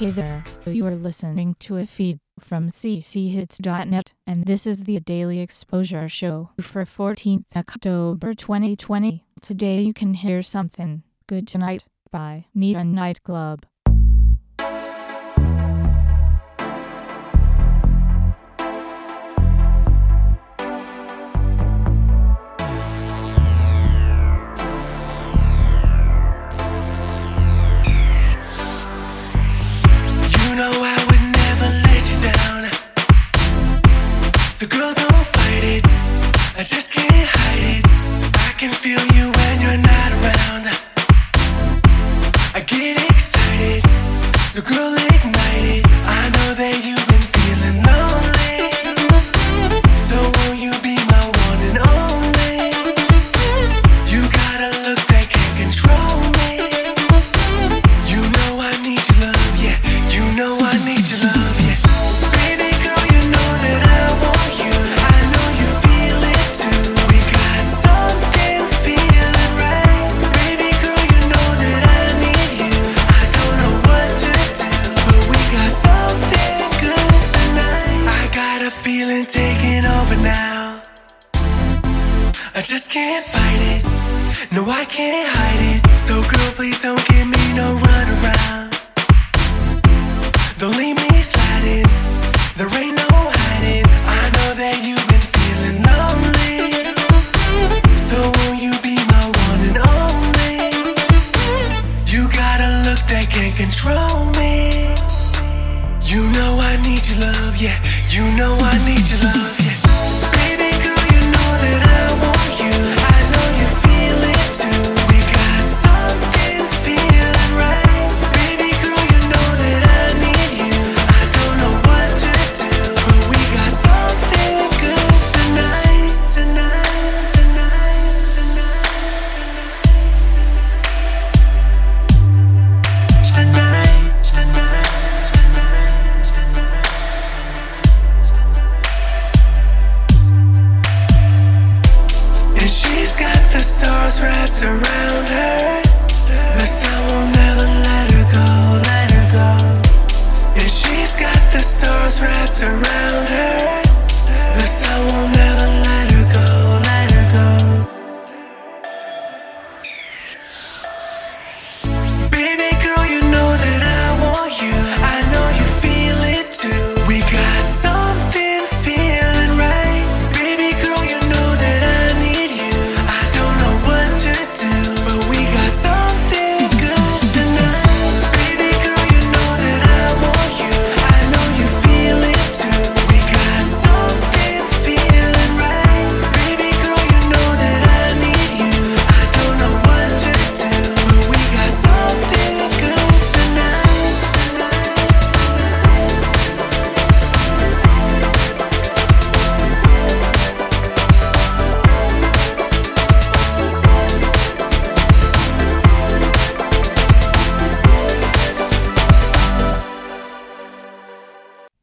Hey there, you are listening to a feed from cchits.net, and this is the Daily Exposure Show for 14th October 2020. Today you can hear something good tonight by Nita Nightclub. Feeling taking over now. I just can't fight it. No, I can't hide it. So, girl, please don't give me no need your love, yeah. You know I need your love,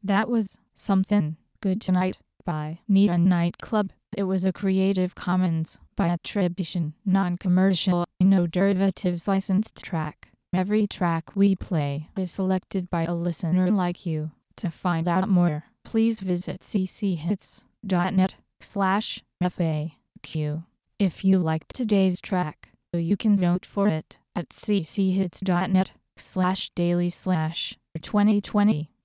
That was something mm. good tonight by Nita Nightclub. It was a Creative Commons by attribution, non-commercial, no derivatives licensed track. Every track we play is selected by a listener like you. To find out more, please visit cchits.net slash FAQ. If you liked today's track, you can vote for it at cchits.net slash daily slash 2020